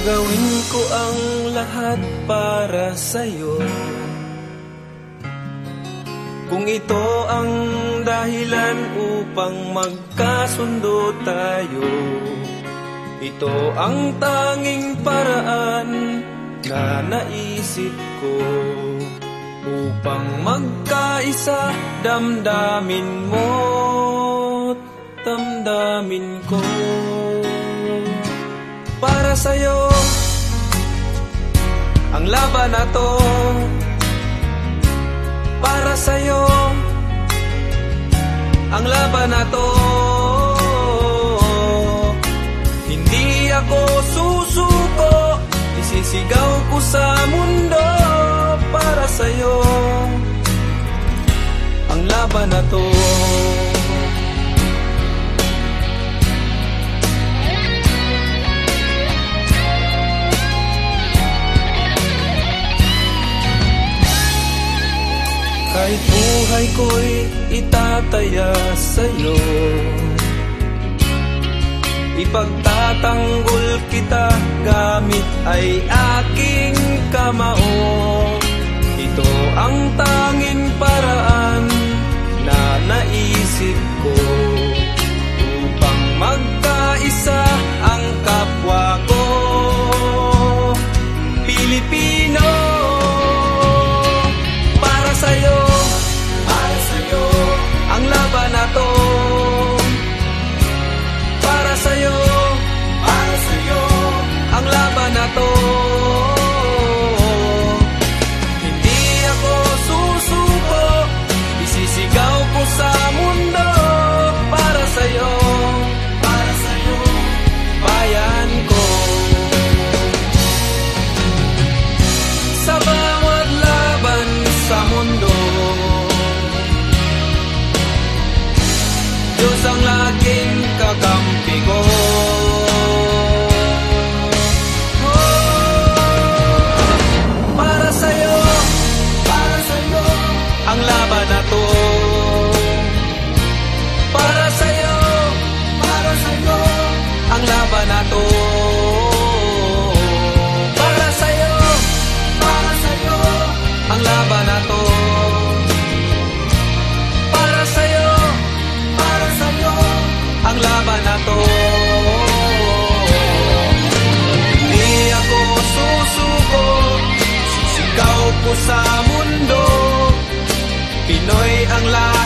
Gagawin ko ang lahat para sa'yo. Kung ito ang dahilan upang magkasundo tayo Ito ang tanging paraan na naisip ko Upang magkaisa damdamin mo damdamin ko para sa'yo. Ang laban na to Para sa'yo. Ang laban na to Hindi ako susuko. Isisigaw ko sa Kahit buhay ko'y itataya sa'yo. Ipagtatanggol kita gamit ay aking kamao. Ito ang tanging lang